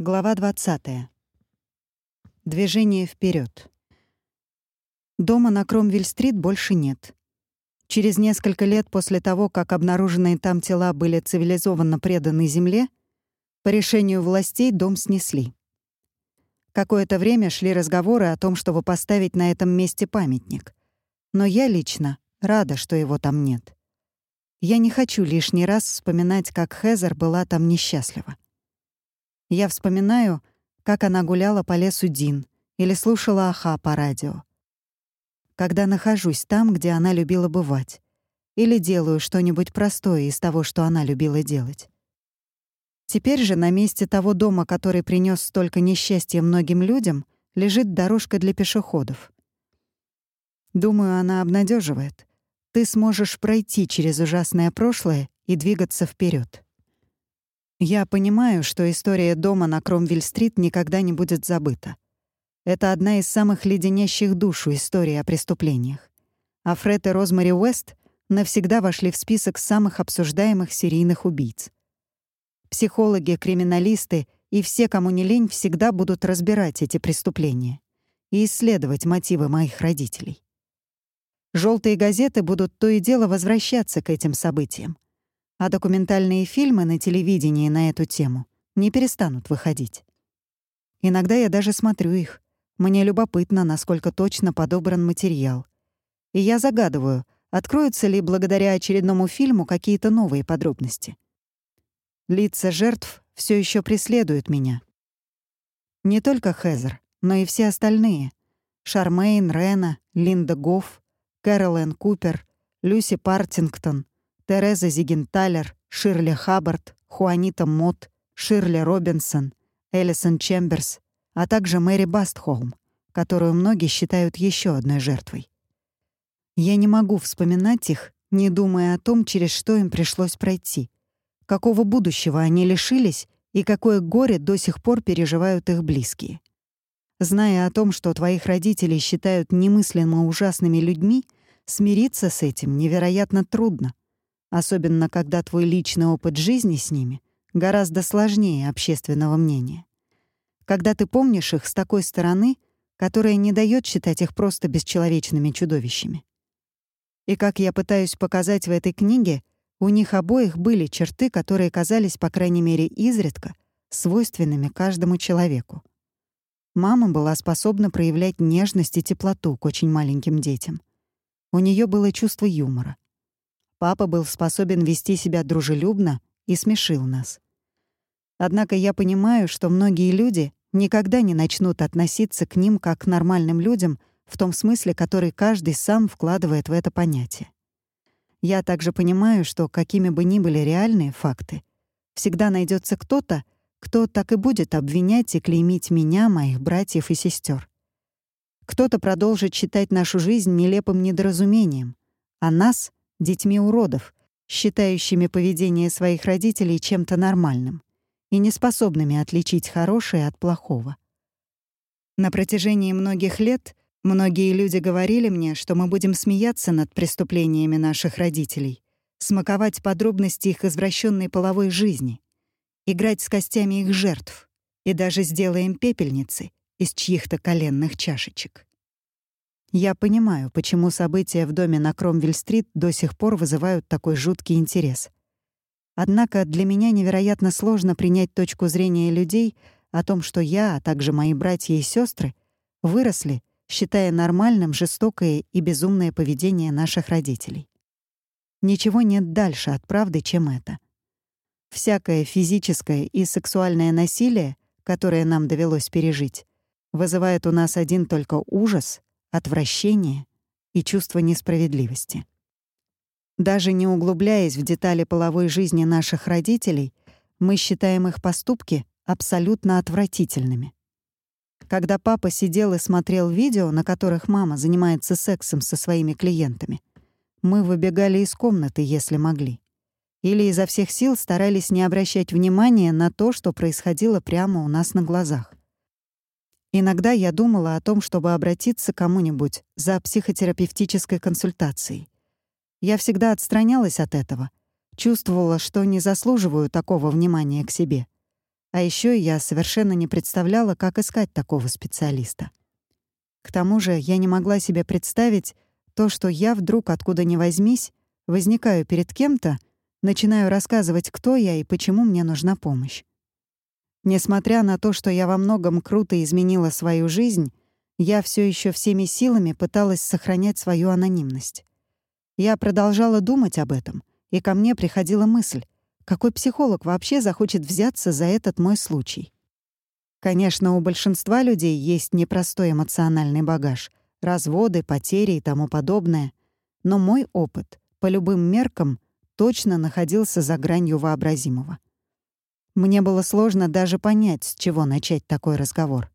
Глава 20. Движение вперед. Дома на Кромвель-стрит больше нет. Через несколько лет после того, как обнаруженные там тела были цивилизованно преданы земле, по решению властей дом снесли. Какое-то время шли разговоры о том, чтобы поставить на этом месте памятник. Но я лично рада, что его там нет. Я не хочу лишний раз вспоминать, как Хезер была там несчастлива. Я вспоминаю, как она гуляла по лесу Дин или слушала Аха по радио. Когда нахожусь там, где она любила бывать, или делаю что-нибудь простое из того, что она любила делать. Теперь же на месте того дома, который принес столько несчастья многим людям, лежит дорожка для пешеходов. Думаю, она обнадеживает. Ты сможешь пройти через ужасное прошлое и двигаться вперед. Я понимаю, что история дома на Кромвель-стрит никогда не будет забыта. Это одна из самых леденящих душу историй о преступлениях. А Фред и Розмари Уэст навсегда вошли в список самых обсуждаемых серийных убийц. Психологи, криминалисты и все, кому не лень, всегда будут разбирать эти преступления и исследовать мотивы моих родителей. Желтые газеты будут то и дело возвращаться к этим событиям — а документальные фильмы на телевидении на эту тему не перестанут выходить. Иногда я даже смотрю их. Мне любопытно, насколько точно подобран материал. И я загадываю, откроются ли благодаря очередному фильму какие-то новые подробности. Лица жертв все еще преследуют меня. Не только Хезер, но и все остальные. Шармейн, Рена, Линда Гофф, Кэролайн Купер, Люси Партингтон, Тереза Зигенталер, Ширли Хаббард, Хуанита Мот, Ширли Робинсон, Элисон Чемберс, а также Мэри Бастхолм, которую многие считают еще одной жертвой. Я не могу вспоминать их, не думая о том, через что им пришлось пройти, какого будущего они лишились и какое горе до сих пор переживают их близкие. Зная о том, что твоих родителей считают немыслимо ужасными людьми, смириться с этим невероятно трудно особенно когда твой личный опыт жизни с ними гораздо сложнее общественного мнения. Когда ты помнишь их с такой стороны, которая не дает считать их просто бесчеловечными чудовищами. И как я пытаюсь показать в этой книге, у них обоих были черты, которые казались, по крайней мере, изредка, свойственными каждому человеку. Мама была способна проявлять нежность и теплоту к очень маленьким детям. У нее было чувство юмора — Папа был способен вести себя дружелюбно и смешил нас. Однако я понимаю, что многие люди никогда не начнут относиться к ним как к нормальным людям в том смысле, который каждый сам вкладывает в это понятие. Я также понимаю, что какими бы ни были реальные факты, всегда найдется кто-то, кто так и будет обвинять и клеймить меня, моих братьев и сестер. Кто-то продолжит считать нашу жизнь нелепым недоразумением, а нас детьми уродов, считающими поведение своих родителей чем-то нормальным и неспособными отличить хорошее от плохого. На протяжении многих лет многие люди говорили мне, что мы будем смеяться над преступлениями наших родителей, смаковать подробности их извращенной половой жизни, играть с костями их жертв и даже сделаем пепельницы из чьих-то коленных чашечек. Я понимаю, почему события в доме на Кромвель-стрит до сих пор вызывают такой жуткий интерес. Однако для меня невероятно сложно принять точку зрения людей о том, что я, а также мои братья и сестры выросли, считая нормальным жестокое и безумное поведение наших родителей. Ничего нет дальше от правды, чем это. Всякое физическое и сексуальное насилие, которое нам довелось пережить, вызывает у нас один только ужас отвращение и чувство несправедливости. Даже не углубляясь в детали половой жизни наших родителей, мы считаем их поступки абсолютно отвратительными. Когда папа сидел и смотрел видео, на которых мама занимается сексом со своими клиентами, мы выбегали из комнаты, если могли. Или изо всех сил старались не обращать внимания на то, что происходило прямо у нас на глазах. Иногда я думала о том, чтобы обратиться к кому-нибудь за психотерапевтической консультацией. Я всегда отстранялась от этого, чувствовала, что не заслуживаю такого внимания к себе. А еще я совершенно не представляла, как искать такого специалиста. К тому же я не могла себе представить то, что я вдруг, откуда ни возьмись, возникаю перед кем-то, начинаю рассказывать, кто я и почему мне нужна помощь. Несмотря на то, что я во многом круто изменила свою жизнь, я все еще всеми силами пыталась сохранять свою анонимность. Я продолжала думать об этом, и ко мне приходила мысль, какой психолог вообще захочет взяться за этот мой случай? Конечно, у большинства людей есть непростой эмоциональный багаж, разводы, потери и тому подобное, но мой опыт, по любым меркам, точно находился за гранью вообразимого. Мне было сложно даже понять, с чего начать такой разговор.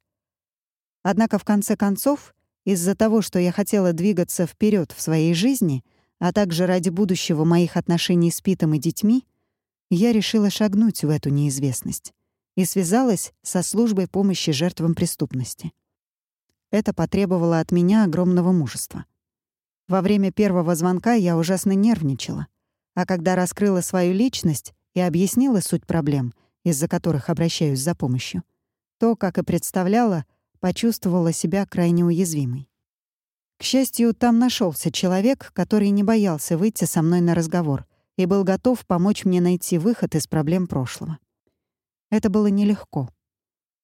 Однако, в конце концов, из-за того, что я хотела двигаться вперед в своей жизни, а также ради будущего моих отношений с Питом и детьми, я решила шагнуть в эту неизвестность и связалась со службой помощи жертвам преступности. Это потребовало от меня огромного мужества. Во время первого звонка я ужасно нервничала, а когда раскрыла свою личность и объяснила суть проблем, из-за которых обращаюсь за помощью, то, как и представляла, почувствовала себя крайне уязвимой. К счастью, там нашелся человек, который не боялся выйти со мной на разговор и был готов помочь мне найти выход из проблем прошлого. Это было нелегко.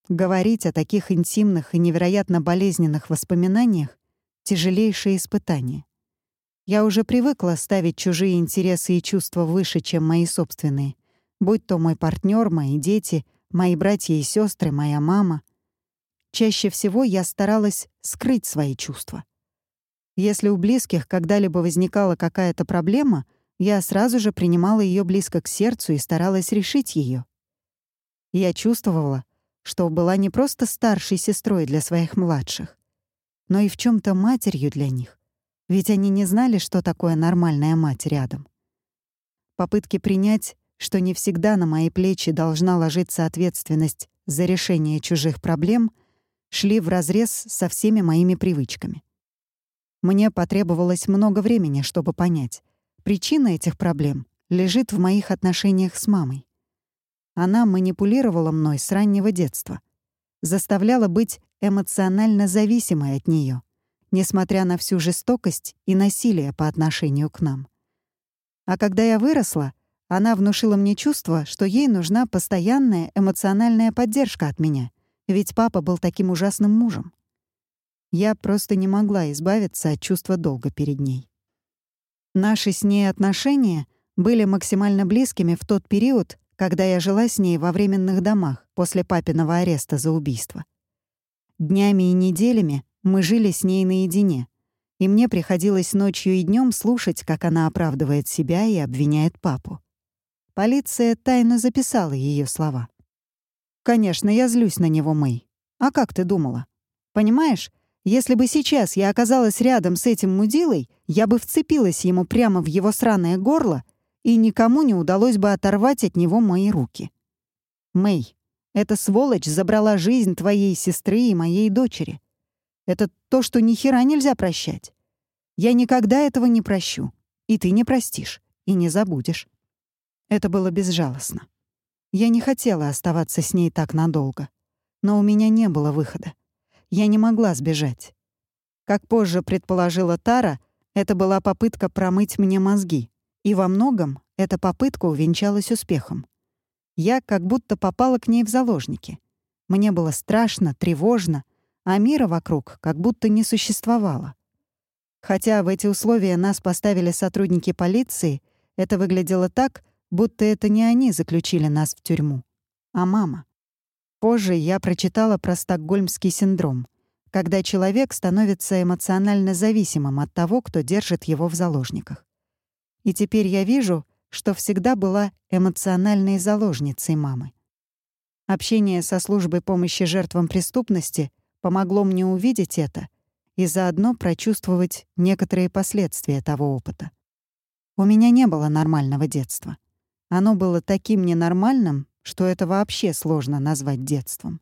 Говорить о таких интимных и невероятно болезненных воспоминаниях — тяжелейшее испытание. Я уже привыкла ставить чужие интересы и чувства выше, чем мои собственные, будь то мой партнер, мои дети, мои братья и сестры, моя мама. Чаще всего я старалась скрыть свои чувства. Если у близких когда-либо возникала какая-то проблема, я сразу же принимала ее близко к сердцу и старалась решить ее. Я чувствовала, что была не просто старшей сестрой для своих младших, но и в чем то матерью для них, ведь они не знали, что такое нормальная мать рядом. Попытки принять, что не всегда на мои плечи должна ложиться ответственность за решение чужих проблем, шли вразрез со всеми моими привычками. Мне потребовалось много времени, чтобы понять. Причина этих проблем лежит в моих отношениях с мамой. Она манипулировала мной с раннего детства, заставляла быть эмоционально зависимой от нее, несмотря на всю жестокость и насилие по отношению к нам. А когда я выросла, она внушила мне чувство, что ей нужна постоянная эмоциональная поддержка от меня — ведь папа был таким ужасным мужем. Я просто не могла избавиться от чувства долга перед ней. Наши с ней отношения были максимально близкими в тот период, когда я жила с ней во временных домах после папиного ареста за убийство. Днями и неделями мы жили с ней наедине, и мне приходилось ночью и днем слушать, как она оправдывает себя и обвиняет папу. Полиция тайно записала ее слова. Конечно, я злюсь на него, Мэй. А как ты думала? Понимаешь, если бы сейчас я оказалась рядом с этим мудилой, я бы вцепилась ему прямо в его сраное горло, и никому не удалось бы оторвать от него мои руки. Мэй, эта сволочь забрала жизнь твоей сестры и моей дочери. Это то, что ни хера нельзя прощать. Я никогда этого не прощу. И ты не простишь, и не забудешь. Это было безжалостно. Я не хотела оставаться с ней так надолго. Но у меня не было выхода. Я не могла сбежать. Как позже предположила Тара, это была попытка промыть мне мозги. И во многом эта попытка увенчалась успехом. Я как будто попала к ней в заложники. Мне было страшно, тревожно, а мира вокруг как будто не существовало. Хотя в эти условия нас поставили сотрудники полиции, это выглядело так, будто это не они заключили нас в тюрьму, а мама. Позже я прочитала про стокгольмский синдром, когда человек становится эмоционально зависимым от того, кто держит его в заложниках. И теперь я вижу, что всегда была эмоциональной заложницей мамы. Общение со службой помощи жертвам преступности помогло мне увидеть это и заодно прочувствовать некоторые последствия того опыта. У меня не было нормального детства. Оно было таким ненормальным, что это вообще сложно назвать детством.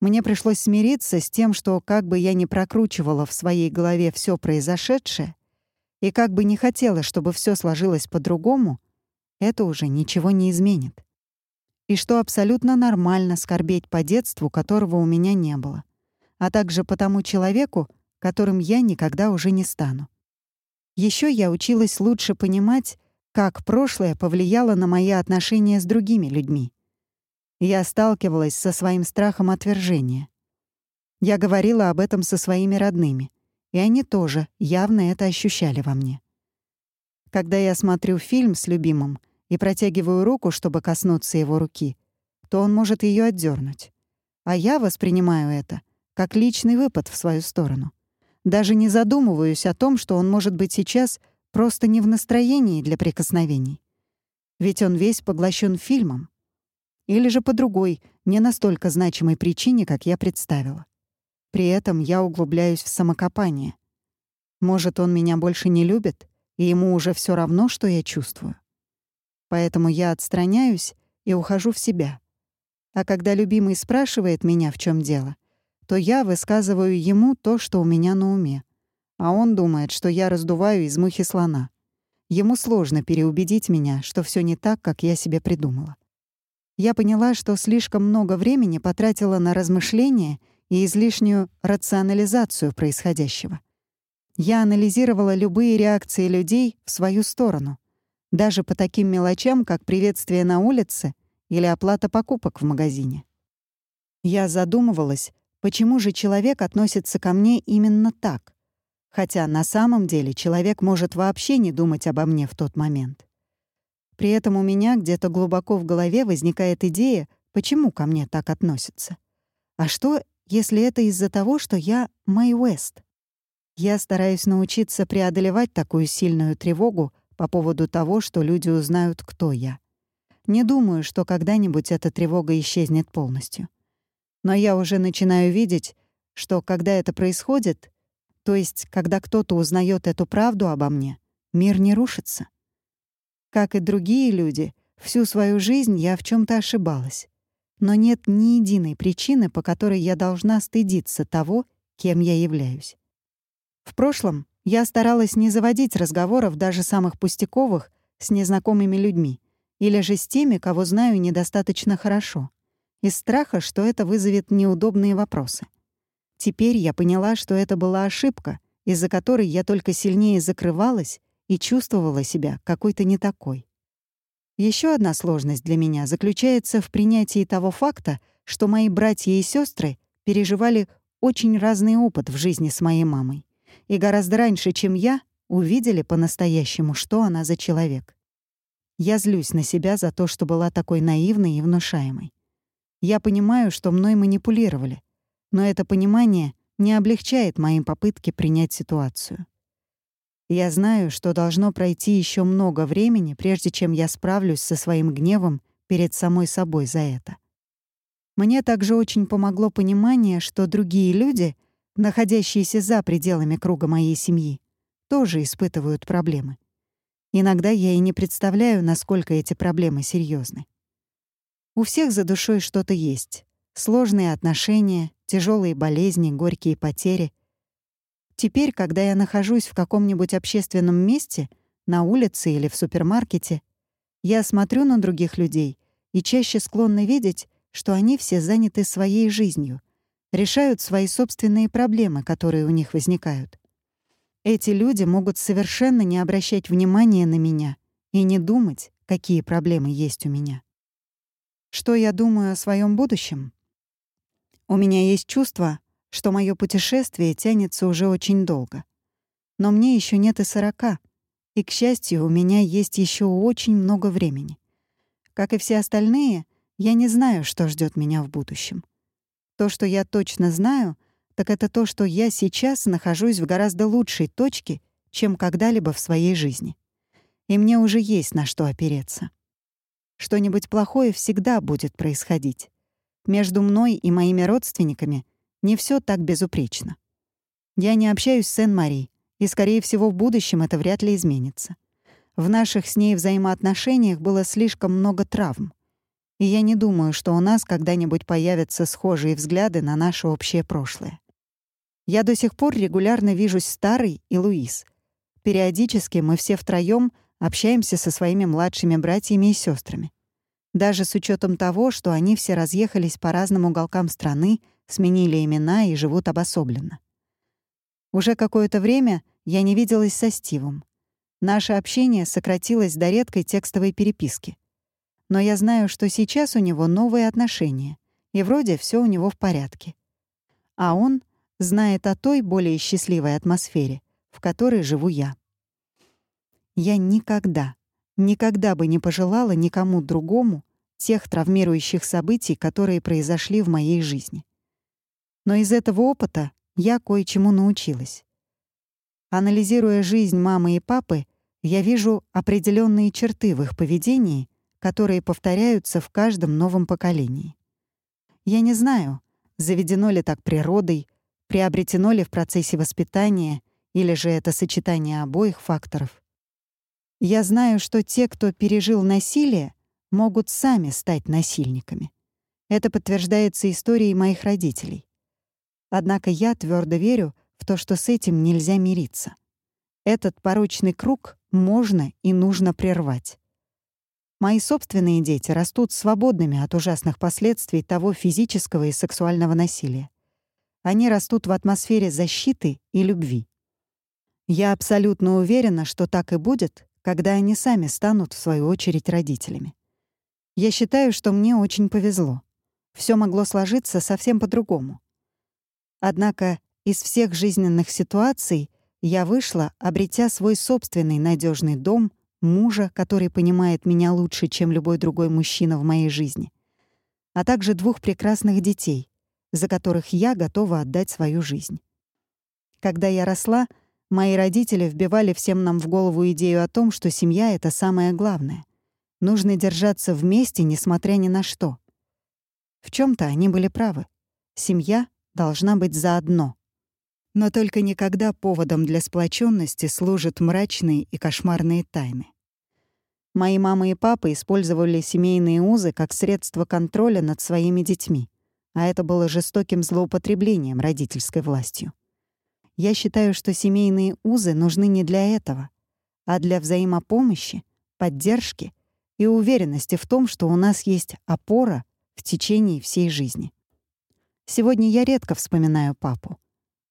Мне пришлось смириться с тем, что как бы я ни прокручивала в своей голове все произошедшее, и как бы не хотела, чтобы все сложилось по-другому, это уже ничего не изменит. и что абсолютно нормально скорбеть по детству, которого у меня не было, а также по тому человеку, которым я никогда уже не стану. Еще я училась лучше понимать, как прошлое повлияло на мои отношения с другими людьми. Я сталкивалась со своим страхом отвержения. Я говорила об этом со своими родными, и они тоже явно это ощущали во мне. Когда я смотрю фильм с любимым и протягиваю руку, чтобы коснуться его руки, то он может ее отдернуть. А я воспринимаю это как личный выпад в свою сторону. Даже не задумываюсь о том, что он может быть сейчас просто не в настроении для прикосновений. Ведь он весь поглощен фильмом. Или же по другой, не настолько значимой причине, как я представила. При этом я углубляюсь в самокопание. Может, он меня больше не любит, и ему уже все равно, что я чувствую. Поэтому я отстраняюсь и ухожу в себя. А когда любимый спрашивает меня, в чем дело, то я высказываю ему то, что у меня на уме. А он думает, что я раздуваю из мухи слона. Ему сложно переубедить меня, что все не так, как я себе придумала. Я поняла, что слишком много времени потратила на размышления и излишнюю рационализацию происходящего. Я анализировала любые реакции людей в свою сторону, даже по таким мелочам, как приветствие на улице или оплата покупок в магазине. Я задумывалась, почему же человек относится ко мне именно так, хотя на самом деле человек может вообще не думать обо мне в тот момент. При этом у меня где-то глубоко в голове возникает идея, почему ко мне так относятся. А что, если это из-за того, что я Мэй Уэст. Я стараюсь научиться преодолевать такую сильную тревогу по поводу того, что люди узнают, кто я. Не думаю, что когда-нибудь эта тревога исчезнет полностью. Но я уже начинаю видеть, что когда это происходит, то есть когда кто-то узнает эту правду обо мне, мир не рушится. Как и другие люди, всю свою жизнь я в чем то ошибалась но нет ни единой причины, по которой я должна стыдиться того, кем я являюсь. В прошлом я старалась не заводить разговоров, даже самых пустяковых, с незнакомыми людьми, или же с теми, кого знаю недостаточно хорошо, из страха, что это вызовет неудобные вопросы. Теперь я поняла, что это была ошибка, из-за которой я только сильнее закрывалась и чувствовала себя какой-то не такой. Еще одна сложность для меня заключается в принятии того факта, что мои братья и сестры переживали очень разный опыт в жизни с моей мамой. И гораздо раньше, чем я, увидели по-настоящему, что она за человек. Я злюсь на себя за то, что была такой наивной и внушаемой. Я понимаю, что мной манипулировали, но это понимание не облегчает мои попытки принять ситуацию. Я знаю, что должно пройти еще много времени, прежде чем я справлюсь со своим гневом перед самой собой за это. Мне также очень помогло понимание, что другие люди, находящиеся за пределами круга моей семьи, тоже испытывают проблемы. Иногда я и не представляю, насколько эти проблемы серьезны. У всех за душой что-то есть. Сложные отношения, тяжелые болезни, горькие потери — Теперь, когда я нахожусь в каком-нибудь общественном месте, на улице или в супермаркете, я смотрю на других людей и чаще склонна видеть, что они все заняты своей жизнью, решают свои собственные проблемы, которые у них возникают. Эти люди могут совершенно не обращать внимания на меня и не думать, какие проблемы есть у меня. Что я думаю о своем будущем? У меня есть чувство, что мое путешествие тянется уже очень долго. Но мне еще нет и сорока, и, к счастью, у меня есть еще очень много времени. Как и все остальные, я не знаю, что ждет меня в будущем. То, что я точно знаю, так это то, что я сейчас нахожусь в гораздо лучшей точке, чем когда-либо в своей жизни. И мне уже есть на что опереться. Что-нибудь плохое всегда будет происходить. Между мной и моими родственниками не все так безупречно. Я не общаюсь с Сен-Мари, и, скорее всего, в будущем это вряд ли изменится. В наших с ней взаимоотношениях было слишком много травм. И я не думаю, что у нас когда-нибудь появятся схожие взгляды на наше общее прошлое. Я до сих пор регулярно вижусь с Тарой и Луис. Периодически мы все втроем общаемся со своими младшими братьями и сестрами. Даже с учетом того, что они все разъехались по разным уголкам страны, сменили имена и живут обособленно. Уже какое-то время я не виделась со Стивом. Наше общение сократилось до редкой текстовой переписки. Но я знаю, что сейчас у него новые отношения, и вроде все у него в порядке. А он знает о той более счастливой атмосфере, в которой живу я. Я никогда, никогда бы не пожелала никому другому тех травмирующих событий, которые произошли в моей жизни. Но из этого опыта я кое-чему научилась. Анализируя жизнь мамы и папы, я вижу определенные черты в их поведении, которые повторяются в каждом новом поколении. Я не знаю, заведено ли так природой, приобретено ли в процессе воспитания, или же это сочетание обоих факторов. Я знаю, что те, кто пережил насилие, могут сами стать насильниками. Это подтверждается историей моих родителей. Однако я твердо верю в то, что с этим нельзя мириться. Этот порочный круг можно и нужно прервать. Мои собственные дети растут свободными от ужасных последствий того физического и сексуального насилия. Они растут в атмосфере защиты и любви. Я абсолютно уверена, что так и будет, когда они сами станут, в свою очередь, родителями. Я считаю, что мне очень повезло. Все могло сложиться совсем по-другому. Однако из всех жизненных ситуаций я вышла, обретя свой собственный надежный дом, мужа, который понимает меня лучше, чем любой другой мужчина в моей жизни, а также двух прекрасных детей, за которых я готова отдать свою жизнь. Когда я росла, мои родители вбивали всем нам в голову идею о том, что семья — это самое главное. Нужно держаться вместе, несмотря ни на что. В чем то они были правы. Семья должна быть заодно. Но только никогда поводом для сплоченности служат мрачные и кошмарные тайны. Мои мама и папа использовали семейные узы как средство контроля над своими детьми, а это было жестоким злоупотреблением родительской властью. Я считаю, что семейные узы нужны не для этого, а для взаимопомощи, поддержки и уверенности в том, что у нас есть опора в течение всей жизни. Сегодня я редко вспоминаю папу.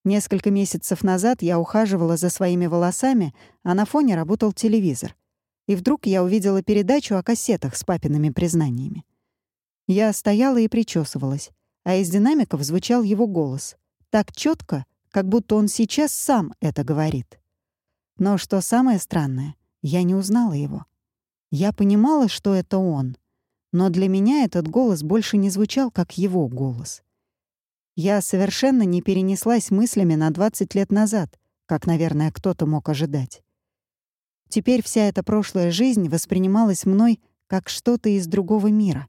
Несколько месяцев назад я ухаживала за своими волосами, а на фоне работал телевизор. И вдруг я увидела передачу о кассетах с папиными признаниями. Я стояла и причесывалась, а из динамиков звучал его голос. Так четко, как будто он сейчас сам это говорит. Но что самое странное, я не узнала его. Я понимала, что это он, но для меня этот голос больше не звучал, как его голос. Я совершенно не перенеслась мыслями на 20 лет назад, как, наверное, кто-то мог ожидать. Теперь вся эта прошлая жизнь воспринималась мной как что-то из другого мира.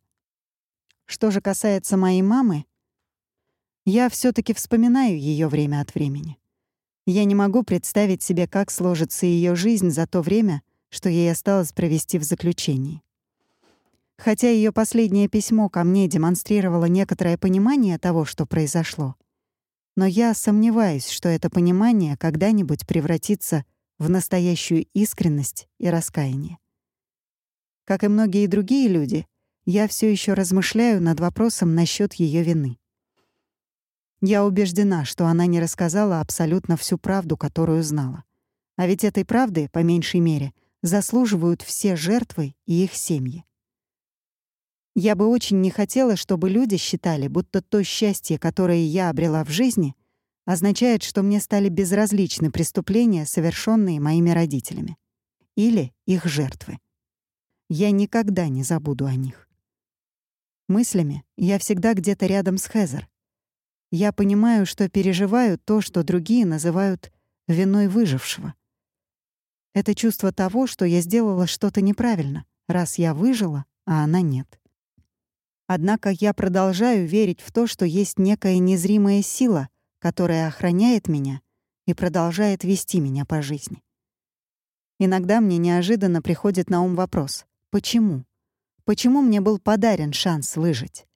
Что же касается моей мамы, я все таки вспоминаю ее время от времени. Я не могу представить себе, как сложится ее жизнь за то время, что ей осталось провести в заключении. Хотя ее последнее письмо ко мне демонстрировало некоторое понимание того, что произошло. Но я сомневаюсь, что это понимание когда-нибудь превратится в настоящую искренность и раскаяние. Как и многие другие люди, я все еще размышляю над вопросом насчет ее вины. Я убеждена, что она не рассказала абсолютно всю правду, которую знала. А ведь этой правды, по меньшей мере, заслуживают все жертвы и их семьи. Я бы очень не хотела, чтобы люди считали, будто то счастье, которое я обрела в жизни, означает, что мне стали безразличны преступления, совершенные моими родителями. Или их жертвы. Я никогда не забуду о них. Мыслями я всегда где-то рядом с Хезер. Я понимаю, что переживаю то, что другие называют виной выжившего. Это чувство того, что я сделала что-то неправильно, раз я выжила, а она нет. Однако я продолжаю верить в то, что есть некая незримая сила, которая охраняет меня и продолжает вести меня по жизни. Иногда мне неожиданно приходит на ум вопрос «Почему? Почему мне был подарен шанс выжить?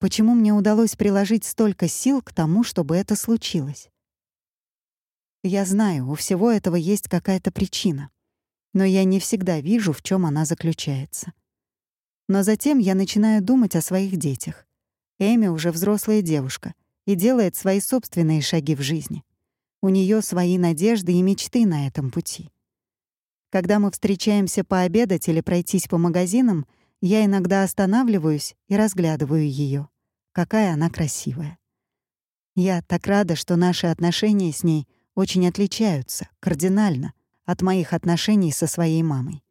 Почему мне удалось приложить столько сил к тому, чтобы это случилось? Я знаю, у всего этого есть какая-то причина, но я не всегда вижу, в чем она заключается. Но затем я начинаю думать о своих детях. Эми уже взрослая девушка и делает свои собственные шаги в жизни. У нее свои надежды и мечты на этом пути. Когда мы встречаемся пообедать или пройтись по магазинам, я иногда останавливаюсь и разглядываю ее. Какая она красивая. Я так рада, что наши отношения с ней очень отличаются, кардинально, от моих отношений со своей мамой.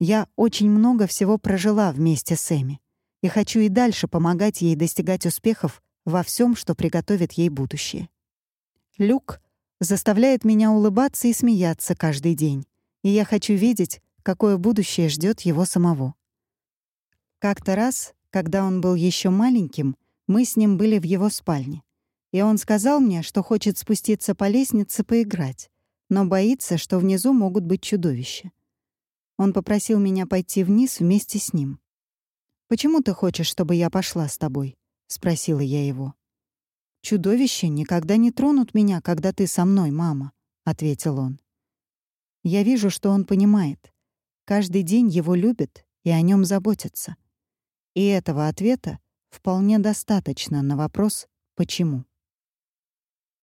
Я очень много всего прожила вместе с Эми и хочу и дальше помогать ей достигать успехов во всем, что приготовит ей будущее. Люк заставляет меня улыбаться и смеяться каждый день, и я хочу видеть, какое будущее ждет его самого. Как-то раз, когда он был еще маленьким, мы с ним были в его спальне, и он сказал мне, что хочет спуститься по лестнице поиграть, но боится, что внизу могут быть чудовища. Он попросил меня пойти вниз вместе с ним. «Почему ты хочешь, чтобы я пошла с тобой?» — спросила я его. «Чудовища никогда не тронут меня, когда ты со мной, мама», — ответил он. Я вижу, что он понимает. Каждый день его любят и о нем заботятся. И этого ответа вполне достаточно на вопрос «почему?».